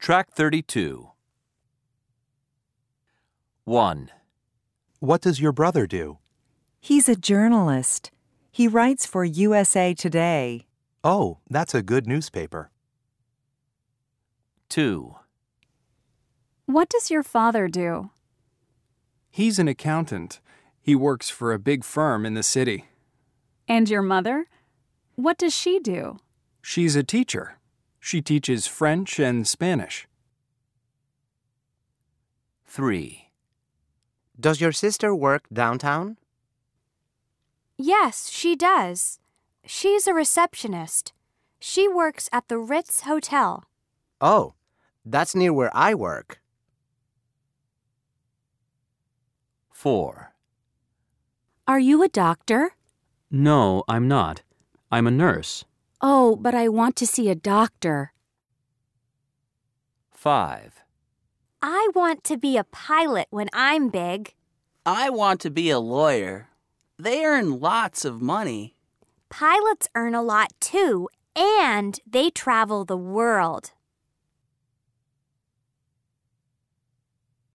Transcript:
Track 32. 1, What does your brother do? He's a journalist. He writes for USA Today. Oh, that's a good newspaper. 2, What does your father do? He's an accountant. He works for a big firm in the city. And your mother? What does she do? She's a teacher. She teaches French and Spanish. 3, Does your sister work downtown? Yes, she does. She's a receptionist. She works at the Ritz Hotel. Oh, that's near where I work. 4, Are you a doctor? No, I'm not. I'm a nurse. Oh, but I want to see a doctor. 5, I want to be a pilot when I'm big. I want to be a lawyer. They earn lots of money. Pilots earn a lot too, and they travel the world.